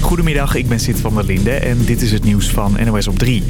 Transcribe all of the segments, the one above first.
Goedemiddag, ik ben Sid van der Linde en dit is het nieuws van NOS op 3.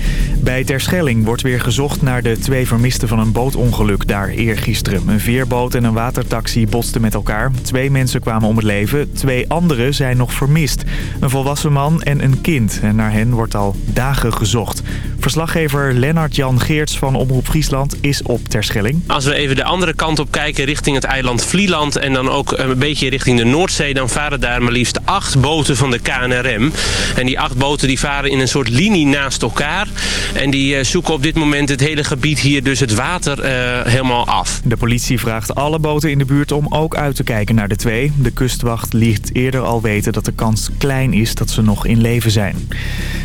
Bij Terschelling wordt weer gezocht naar de twee vermisten van een bootongeluk daar eergisteren. Een veerboot en een watertaxi botsten met elkaar. Twee mensen kwamen om het leven, twee anderen zijn nog vermist. Een volwassen man en een kind en naar hen wordt al dagen gezocht. Verslaggever Lennart Jan Geerts van Omroep Friesland is op Terschelling. Als we even de andere kant op kijken richting het eiland Vlieland en dan ook een beetje richting de Noordzee... dan varen daar maar liefst acht boten van de KNRM. En die acht boten die varen in een soort linie naast elkaar. En die eh, zoeken op dit moment het hele gebied hier dus het water uh, helemaal af. De politie vraagt alle boten in de buurt om ook uit te kijken naar de twee. De kustwacht liet eerder al weten dat de kans klein is dat ze nog in leven zijn.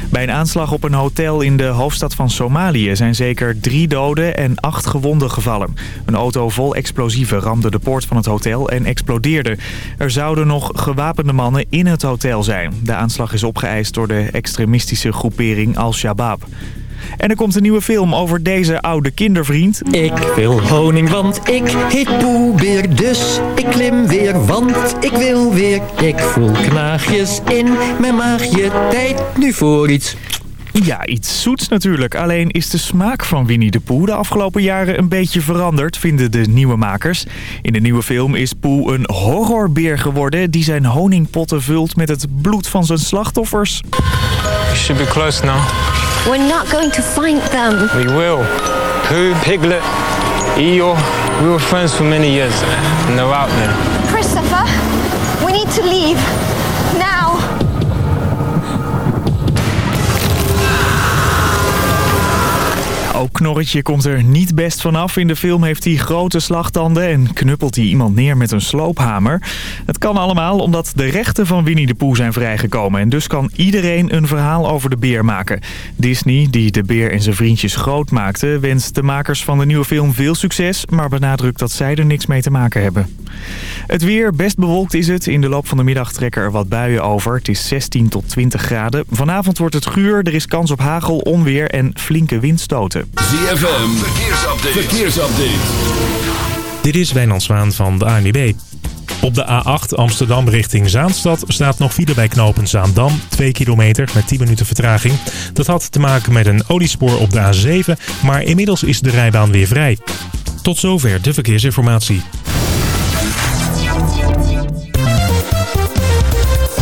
Bij een aanslag op een hotel in de hoofdstad van Somalië zijn zeker drie doden en acht gewonden gevallen. Een auto vol explosieven ramde de poort van het hotel en explodeerde. Er zouden nog gewapende mannen in het hotel zijn. De aanslag is opgeëist door de extremistische groepering Al-Shabaab. En er komt een nieuwe film over deze oude kindervriend. Ik wil honing, want ik heet Poebeer. Dus ik klim weer, want ik wil weer. Ik voel knaagjes in mijn maagje. Tijd nu voor iets. Ja, iets zoets natuurlijk. Alleen is de smaak van Winnie de Pooh de afgelopen jaren een beetje veranderd, vinden de nieuwe makers. In de nieuwe film is Pooh een horrorbeer geworden die zijn honingpotten vult met het bloed van zijn slachtoffers. You should be close now. We're not going to find them. We will. Pooh, Piglet, Eeyore. We were friends for many years and they're out there. Christopher, we need to leave. Ook Knorretje komt er niet best vanaf. In de film heeft hij grote slagtanden en knuppelt hij iemand neer met een sloophamer. Het kan allemaal omdat de rechten van Winnie de Pooh zijn vrijgekomen. En dus kan iedereen een verhaal over de beer maken. Disney, die de beer en zijn vriendjes groot maakte... wenst de makers van de nieuwe film veel succes... maar benadrukt dat zij er niks mee te maken hebben. Het weer, best bewolkt is het. In de loop van de middag trekken er wat buien over. Het is 16 tot 20 graden. Vanavond wordt het guur, er is kans op hagel, onweer en flinke windstoten. ZFM, verkeersupdate. verkeersupdate. Dit is Wijnand Zwaan van de ANWB. Op de A8 Amsterdam richting Zaanstad staat nog file bij knooppunt Zaandam. 2 kilometer met 10 minuten vertraging. Dat had te maken met een oliespoor op de A7, maar inmiddels is de rijbaan weer vrij. Tot zover de verkeersinformatie.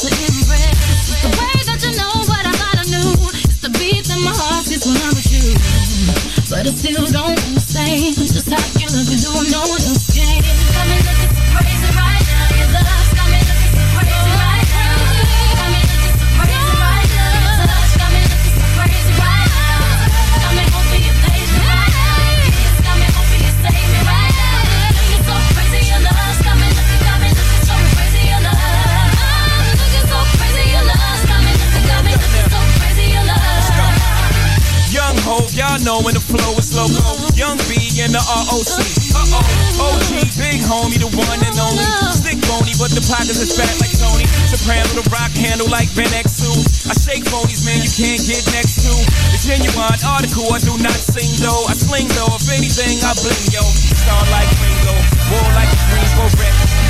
to impress. And the ROC. Uh oh, OG, big homie, the one and only. Stick bony, but the pockets is fat like Tony. Soprano, the rock handle like Ben X2. I shake phonies, man, you can't get next to. The genuine article, I do not sing though. I sling though, if anything, I bling yo. Star like Ringo, war like a Greensboro wreck.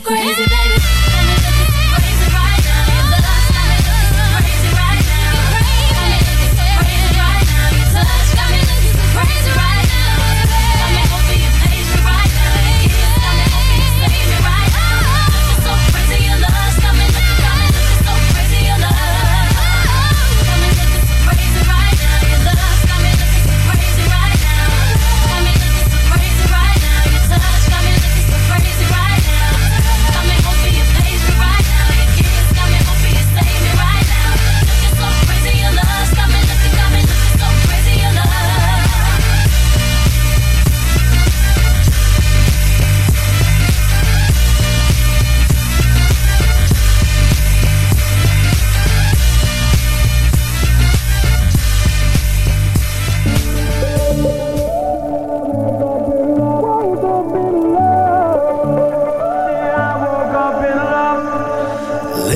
crazy, baby.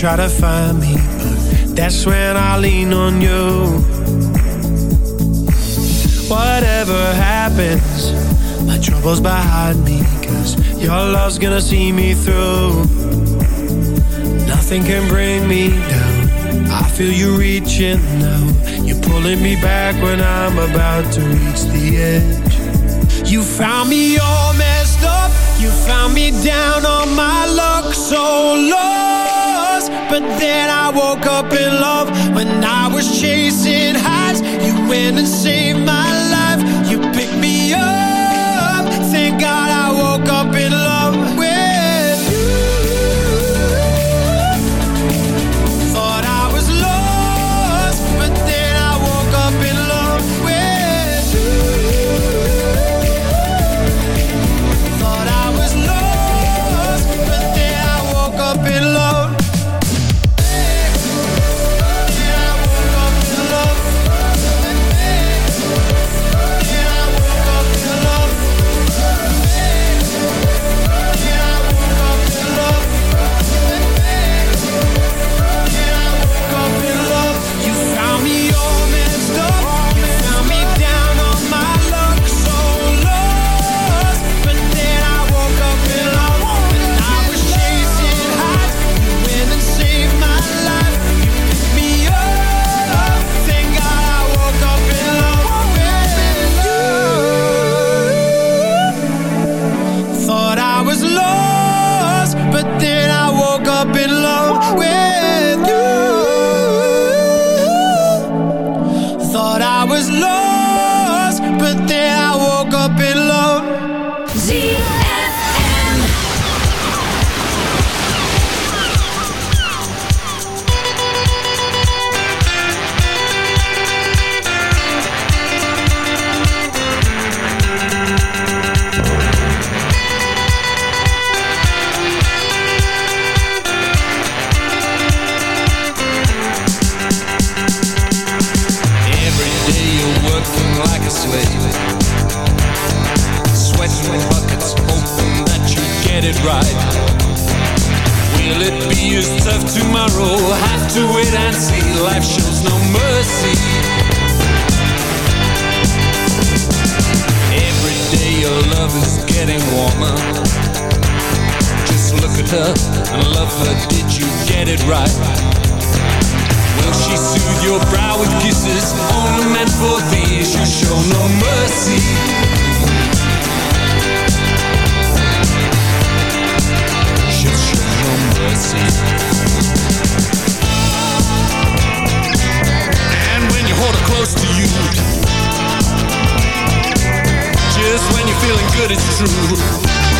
try to find me, but that's when I lean on you. Whatever happens, my troubles behind me, cause your love's gonna see me through. Nothing can bring me down. I feel you reaching now. You're pulling me back when I'm about to reach the edge. You found me all messed up. You found me down on my luck, so lost. But then I woke up in love when I was chasing highs. You went and saved my slave. Sweating buckets, hoping that you get it right. Will it be as tough tomorrow? Have to wait and see. Life shows no mercy. Every day your love is getting warmer. Just look at her and love her. Did you get it right? She soothe your brow with kisses only meant for these? You show no mercy. She'll show no mercy. And when you hold her close to you, just when you're feeling good, it's true.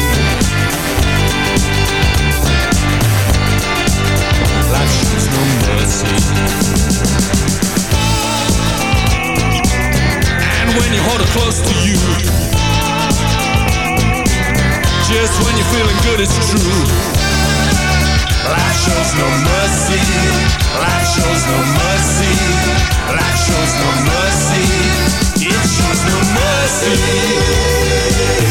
It shows no mercy.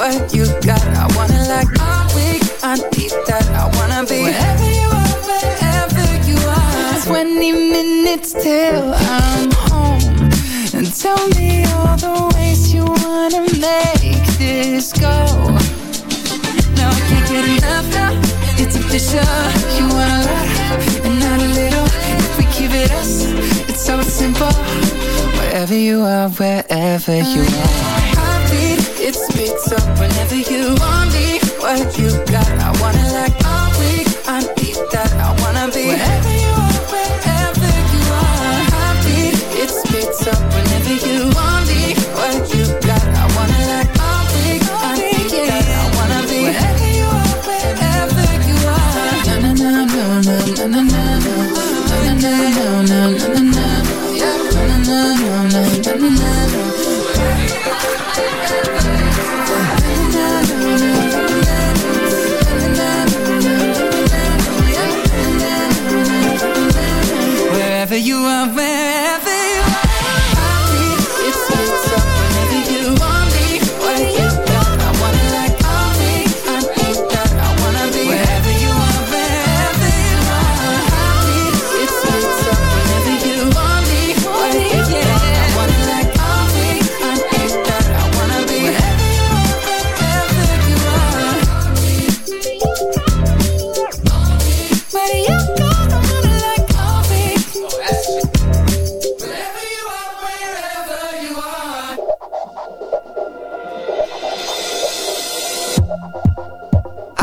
What you got, I wanna like. I'm weak, I need that. I wanna be wherever you are, wherever you are. 20 minutes till I'm home. And tell me all the ways you wanna make this go. No, I can't get enough now. It's official. You want a lot and not a little. If we keep it us, it's so simple. Wherever you are, wherever you are. Heartbeat, it speeds up whenever you want me. What you got, I wanna like.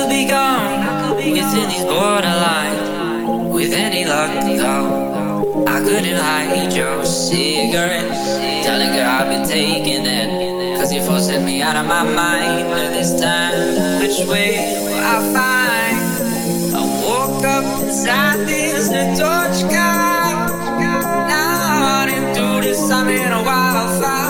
could be gone within these borderlines. With any luck, though, I couldn't hide your cigarettes. Telling her I've been taking it. Cause you forcing me out of my mind. And this time, which way will I find? I woke up inside this torch guy. Now I'm running through this, I'm in a wildfire.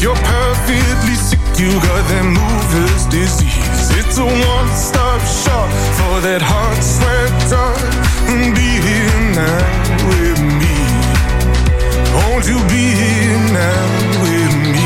You're perfectly sick, you got that mover's disease. It's a one stop shop for that heart sweater. Be here now with me. Won't you be here now with me?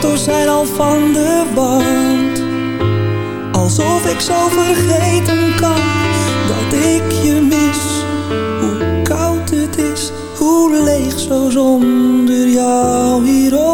foto's zijn al van de wand. Alsof ik zo vergeten kan dat ik je mis. Hoe koud het is, hoe leeg zo zonder jou hierop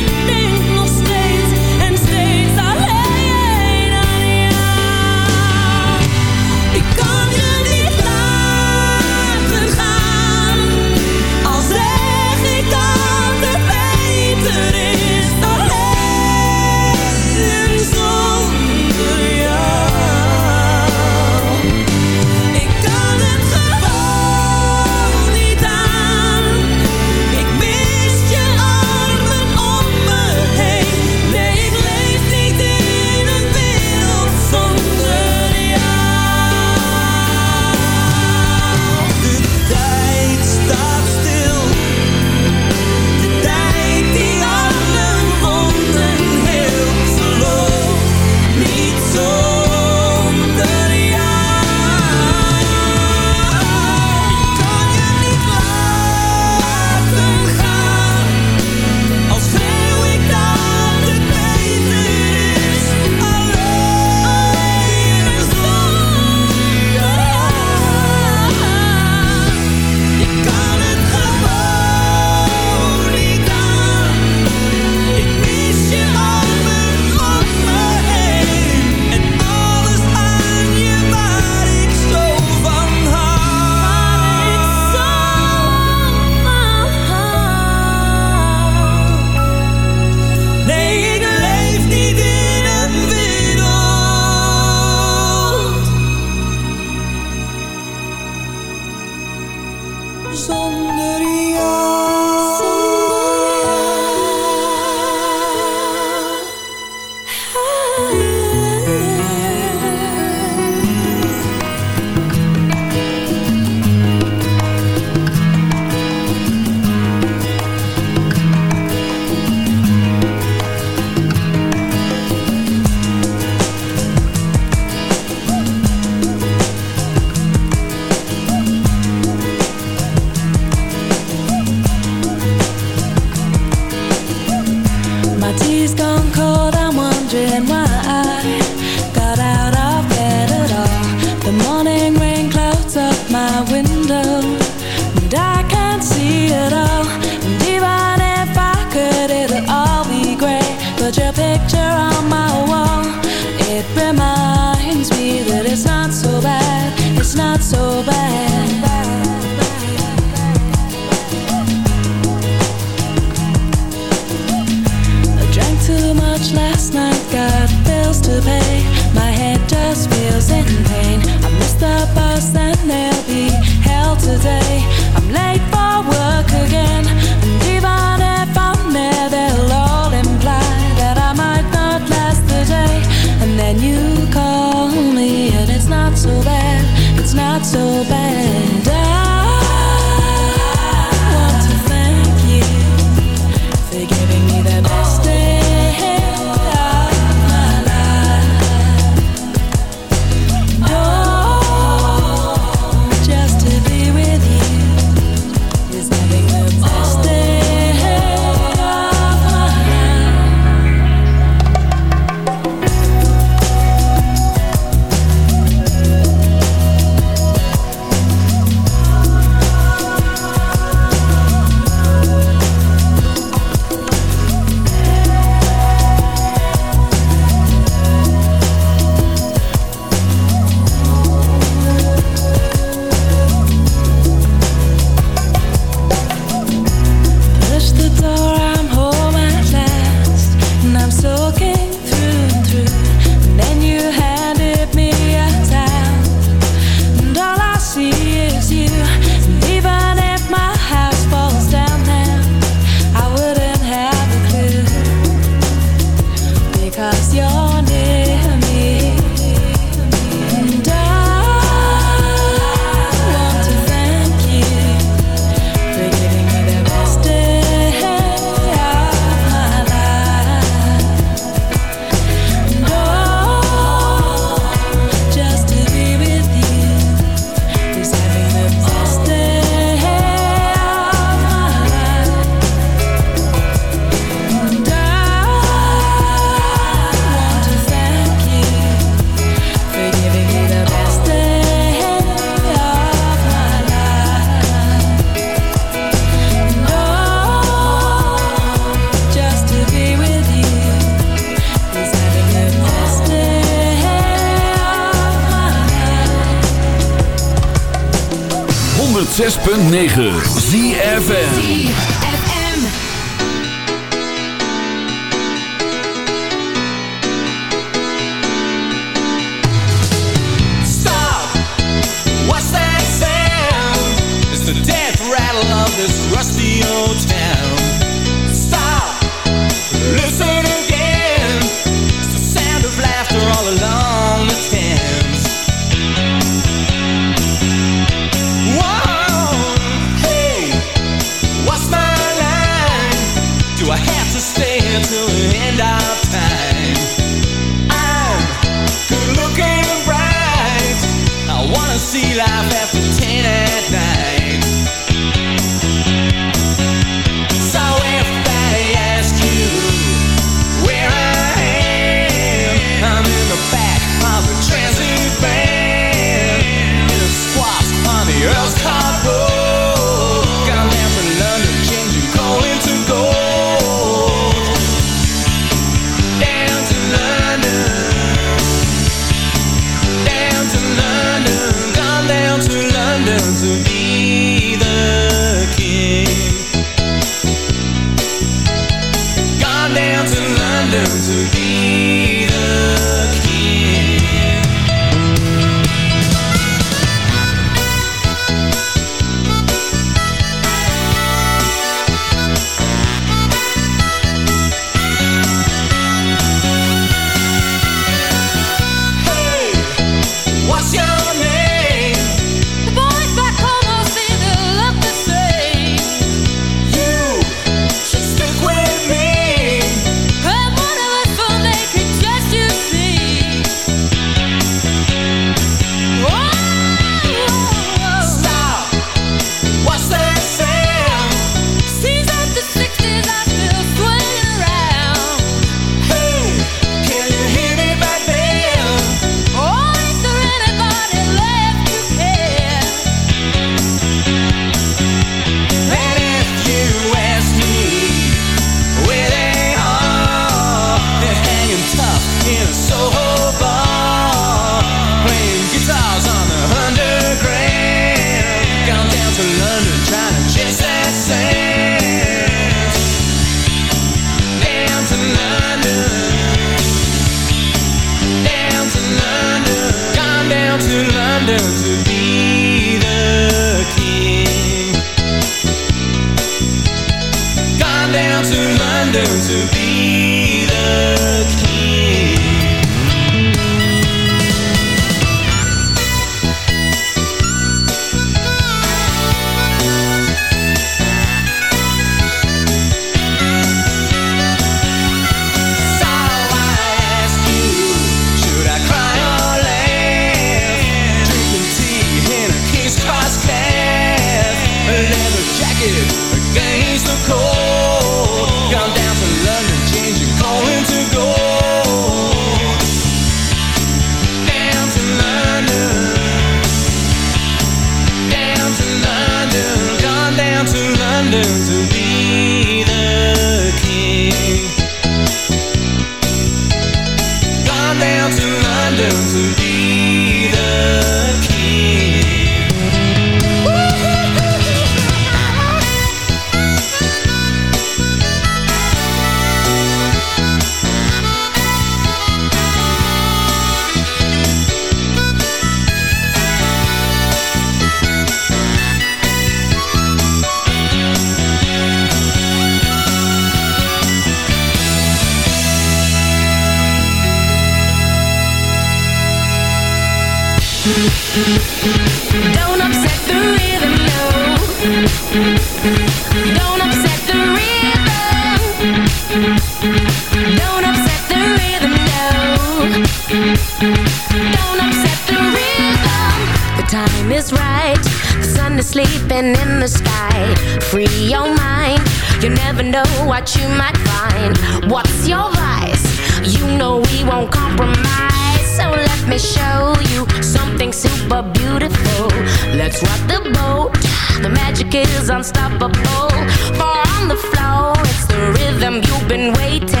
up a pole. Far on the floor, it's the rhythm you've been waiting.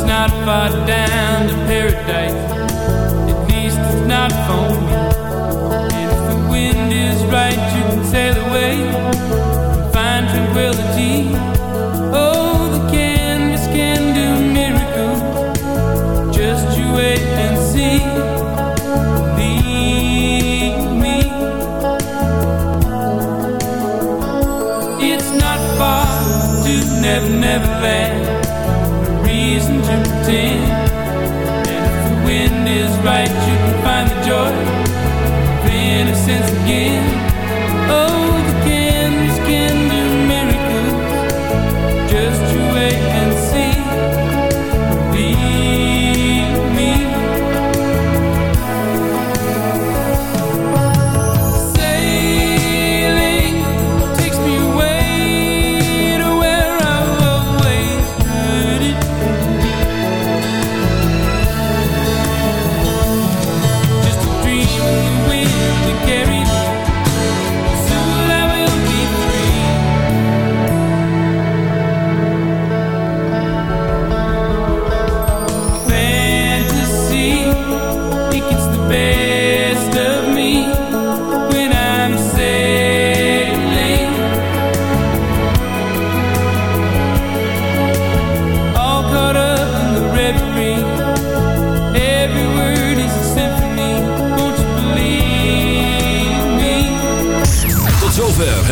It's not far down to paradise. At least it's not phony. again.